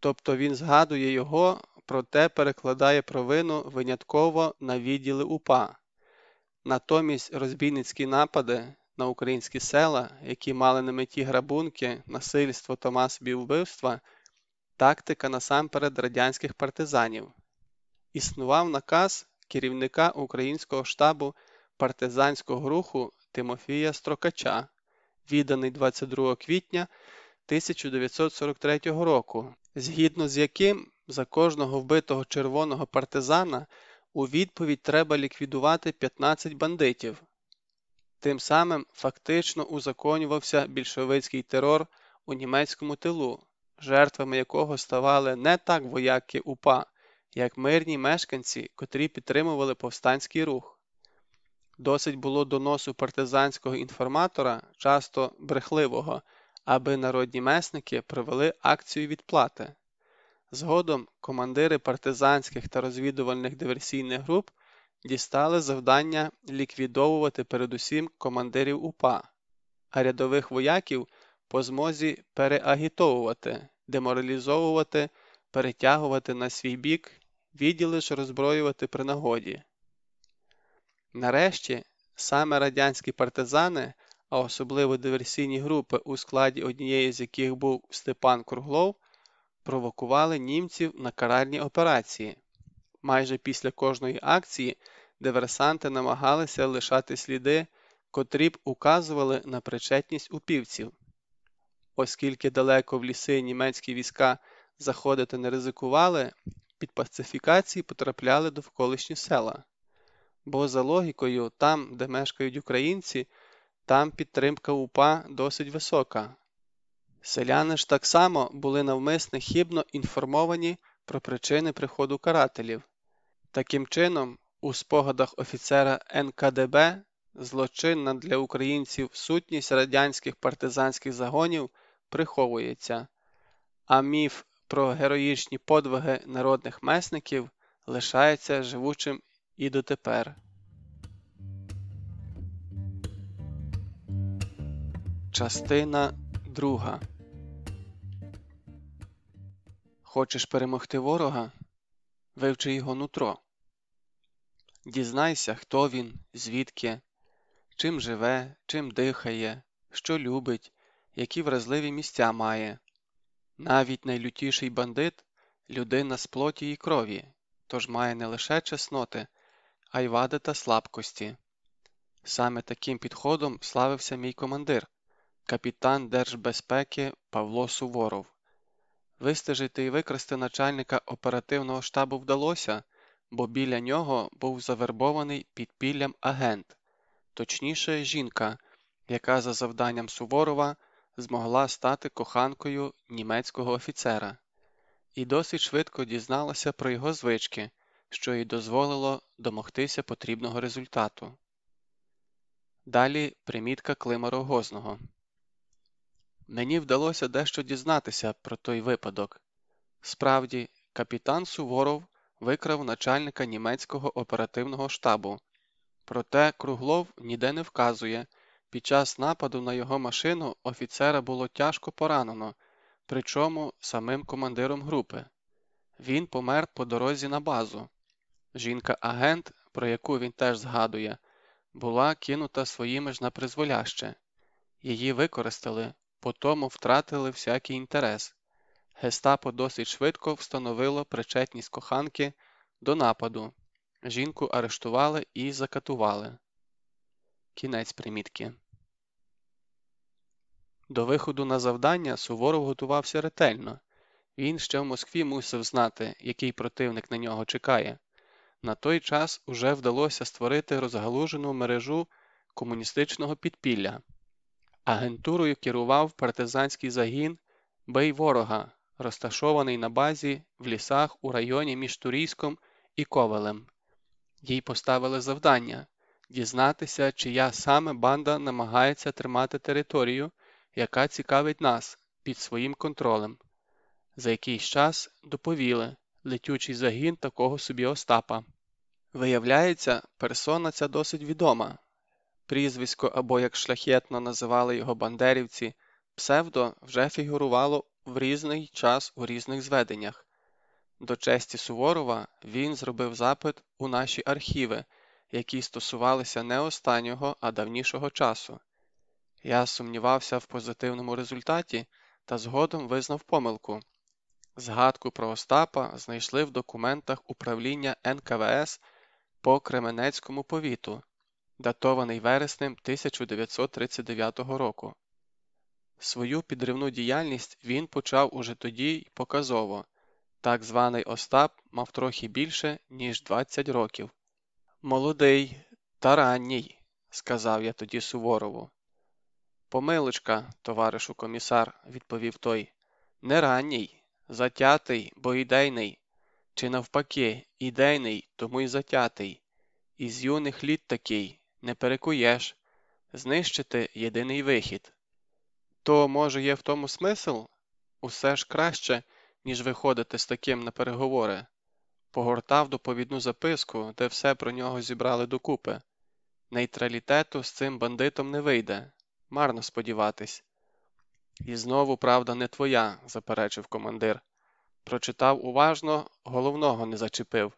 Тобто він згадує його, проте перекладає провину винятково на відділи УПА. Натомість розбійницькі напади на українські села, які мали на меті грабунки, насильство та масові вбивства, тактика насамперед радянських партизанів. Існував наказ керівника українського штабу партизанського руху Тимофія Строкача, відданий 22 квітня 1943 року, згідно з яким за кожного вбитого червоного партизана у відповідь треба ліквідувати 15 бандитів. Тим самим фактично узаконювався більшовицький терор у німецькому тилу, жертвами якого ставали не так вояки УПА, як мирні мешканці, котрі підтримували повстанський рух. Досить було доносу партизанського інформатора, часто брехливого, аби народні месники провели акцію відплати. Згодом командири партизанських та розвідувальних диверсійних груп дістали завдання ліквідовувати передусім командирів УПА, а рядових вояків по змозі переагітовувати, деморалізовувати, перетягувати на свій бік, відділи ж роззброювати при нагоді. Нарешті саме радянські партизани, а особливо диверсійні групи, у складі однієї з яких був Степан Круглов, провокували німців на каральні операції. Майже після кожної акції диверсанти намагалися лишати сліди, котрі б указували на причетність упівців. Оскільки далеко в ліси німецькі війська заходити не ризикували, під пацифікації потрапляли довколишні села. Бо за логікою, там, де мешкають українці, там підтримка УПА досить висока. Селяни ж так само були навмисне хібно інформовані про причини приходу карателів. Таким чином, у спогадах офіцера НКДБ злочинна для українців сутність радянських партизанських загонів приховується, а міф про героїчні подвиги народних месників лишається живучим і дотепер. Частина друга Хочеш перемогти ворога? Вивчи його нутро. Дізнайся, хто він, звідки, чим живе, чим дихає, що любить, які вразливі місця має. Навіть найлютіший бандит людина з плоті і крові, тож має не лише чесноти, а й вади та слабкості. Саме таким підходом славився мій командир, капітан Держбезпеки Павло Суворов. Вистежити і викрасти начальника оперативного штабу вдалося, бо біля нього був завербований підпіллям агент, точніше, жінка, яка за завданням Суворова змогла стати коханкою німецького офіцера, і досить швидко дізналася про його звички, що їй дозволило домогтися потрібного результату. Далі примітка Клима Рогозного. Мені вдалося дещо дізнатися про той випадок. Справді, капітан Суворов викрав начальника німецького оперативного штабу, проте Круглов ніде не вказує, під час нападу на його машину офіцера було тяжко поранено, причому самим командиром групи. Він помер по дорозі на базу. Жінка-агент, про яку він теж згадує, була кинута своїми ж на призволяще. Її використали, потому втратили всякий інтерес. Гестапо досить швидко встановило причетність коханки до нападу. Жінку арештували і закатували. Кінець примітки. До виходу на завдання Суворов готувався ретельно. Він ще в Москві мусив знати, який противник на нього чекає. На той час уже вдалося створити розгалужену мережу комуністичного підпілля. Агентурою керував партизанський загін Бей ворога, розташований на базі в лісах у районі між Турійськом і Ковалем. Їй поставили завдання дізнатися, чия саме банда намагається тримати територію, яка цікавить нас під своїм контролем. За якийсь час доповіли летючий загін такого собі Остапа. Виявляється, персона ця досить відома. Прізвисько або, як шляхетно називали його бандерівці, псевдо вже фігурувало в різний час у різних зведеннях. До честі Суворова він зробив запит у наші архіви, які стосувалися не останнього, а давнішого часу. Я сумнівався в позитивному результаті та згодом визнав помилку. Згадку про Остапа знайшли в документах управління НКВС по Кременецькому повіту. датований вереснем 1939 року. Свою підривну діяльність він почав уже тоді й показово. Так званий Остап мав трохи більше, ніж 20 років. Молодий та ранній, сказав я тоді Суворову. Помилочка, товаришу комісар, відповів той. Не ранній, затятий, бо ідейний, чи навпаки, ідейний, тому й затятий. Із юних літ такий не перекуєш, знищити єдиний вихід. То, може, є в тому смисл? Усе ж краще, ніж виходити з таким на переговори. Погортав доповідну записку, де все про нього зібрали докупи. Нейтралітету з цим бандитом не вийде, марно сподіватись. І знову правда не твоя, заперечив командир. Прочитав уважно, головного не зачепив,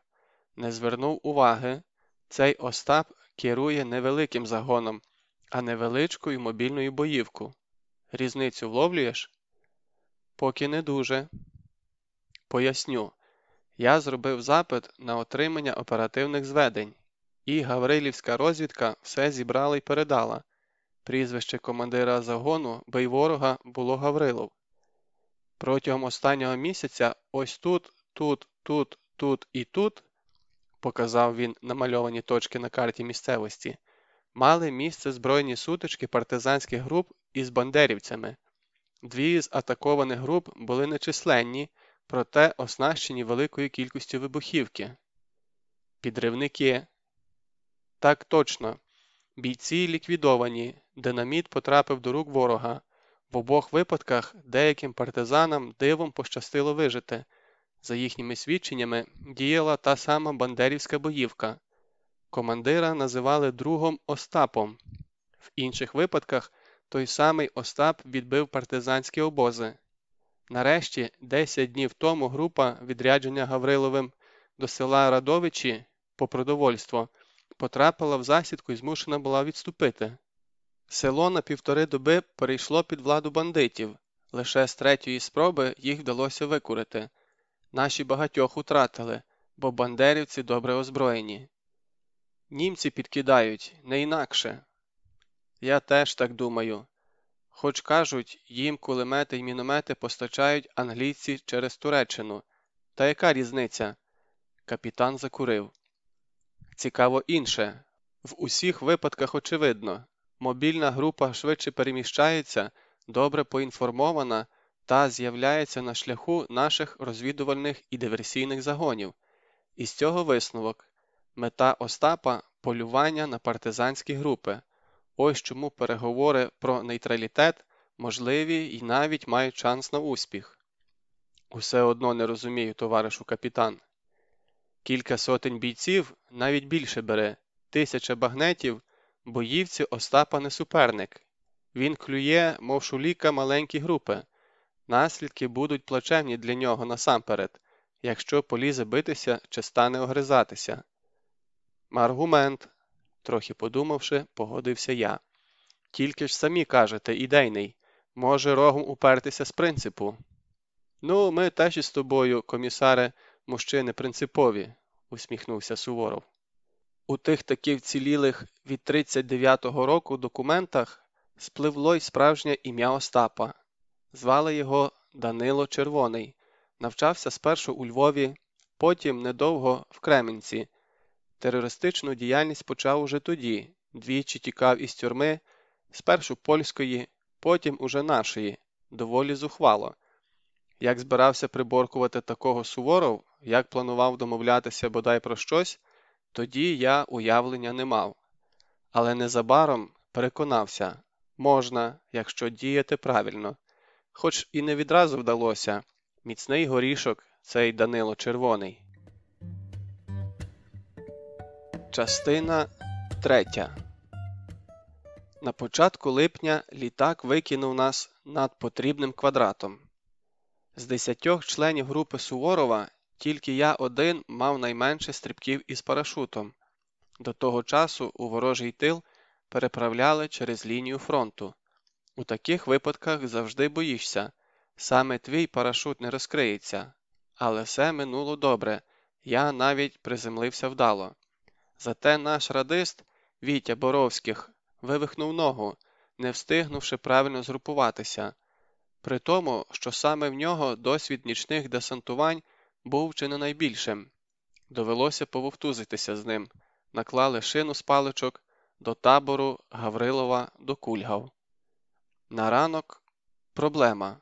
не звернув уваги. Цей Остап керує невеликим загоном, а невеличкою мобільною боївку. Різницю вловлюєш? Поки не дуже. Поясню. Я зробив запит на отримання оперативних зведень, і Гаврилівська розвідка все зібрала і передала. Прізвище командира загону Бейворога було Гаврилов. Протягом останнього місяця ось тут, тут, тут, тут і тут, показав він намальовані точки на карті місцевості, мали місце збройні сутички партизанських груп із бандерівцями. Дві з атакованих груп були нечисленні, проте оснащені великою кількістю вибухівки. Підривники. Так точно. Бійці ліквідовані, динаміт потрапив до рук ворога. В обох випадках деяким партизанам дивом пощастило вижити. За їхніми свідченнями діяла та сама бандерівська боївка. Командира називали другом Остапом. В інших випадках той самий Остап відбив партизанські обози. Нарешті, 10 днів тому група відрядження Гавриловим до села Радовичі по продовольство потрапила в засідку і змушена була відступити. Село на півтори доби перейшло під владу бандитів, лише з третьої спроби їх вдалося викурити. Наші багатьох утратили, бо бандерівці добре озброєні. Німці підкидають не інакше. Я теж так думаю. Хоч кажуть, їм кулемети й міномети постачають англійці через Туреччину. Та яка різниця? Капітан закурив. Цікаво інше. В усіх випадках очевидно, мобільна група швидше переміщається, добре поінформована та з'являється на шляху наших розвідувальних і диверсійних загонів. Із цього висновок мета Остапа полювання на партизанські групи. Ось чому переговори про нейтралітет можливі і навіть мають шанс на успіх. Усе одно не розумію, товаришу капітан. Кілька сотень бійців навіть більше бере, тисяча багнетів, боївці Остапа не суперник. Він клює, мов шуліка маленькі групи. Наслідки будуть плачевні для нього насамперед, якщо полізе битися чи стане огризатися. Аргумент, трохи подумавши, погодився я. Тільки ж самі кажете, ідейний, може рогом упертися з принципу. Ну, ми теж із тобою, комісаре, мужчини принципові, усміхнувся Суворов. У тих таких вцілілих від 39-го року документах спливло й справжнє ім'я Остапа. Звали його Данило Червоний, навчався спершу у Львові, потім недовго в Кременці. Терористичну діяльність почав уже тоді, двічі тікав із тюрми, спершу польської, потім уже нашої, доволі зухвало. Як збирався приборкувати такого Суворов, як планував домовлятися бодай про щось, тоді я уявлення не мав. Але незабаром переконався можна, якщо діяти правильно. Хоч і не відразу вдалося міцний горішок цей Данило Червоний. Частина третя. На початку липня літак викинув нас над потрібним квадратом. З десятьох членів групи Суворова тільки я один мав найменше стрибків із парашутом. До того часу у ворожий тил переправляли через лінію фронту. У таких випадках завжди боїшся. Саме твій парашут не розкриється. Але все минуло добре, я навіть приземлився вдало. Зате наш радист, Вітя Боровських вивихнув ногу, не встигнувши правильно згрупуватися, при тому, що саме в нього досвід нічних десантувань був чи не найбільшим. Довелося пововтузитися з ним, наклали шину з паличок до табору Гаврилова до Кульгав. На ранок проблема.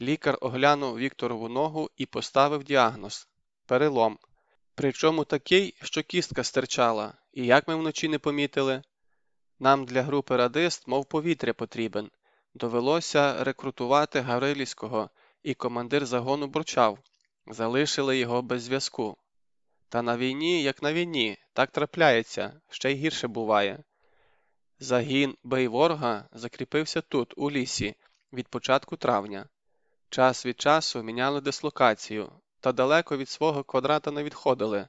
Лікар оглянув Вікторову ногу і поставив діагноз перелом. Причому такий, що кістка стирчала, і як ми вночі не помітили. Нам для групи радист, мов повітря потрібен. Довелося рекрутувати Гаврилівського, і командир загону бурчав. Залишили його без зв'язку. Та на війні, як на війні, так трапляється, ще й гірше буває. Загін Бейворга закріпився тут, у лісі, від початку травня. Час від часу міняли дислокацію, та далеко від свого квадрата не відходили.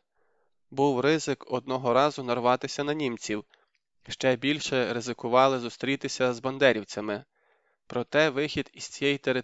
Був ризик одного разу нарватися на німців, ще більше ризикували зустрітися з бандерівцями. Проте вихід із цієї території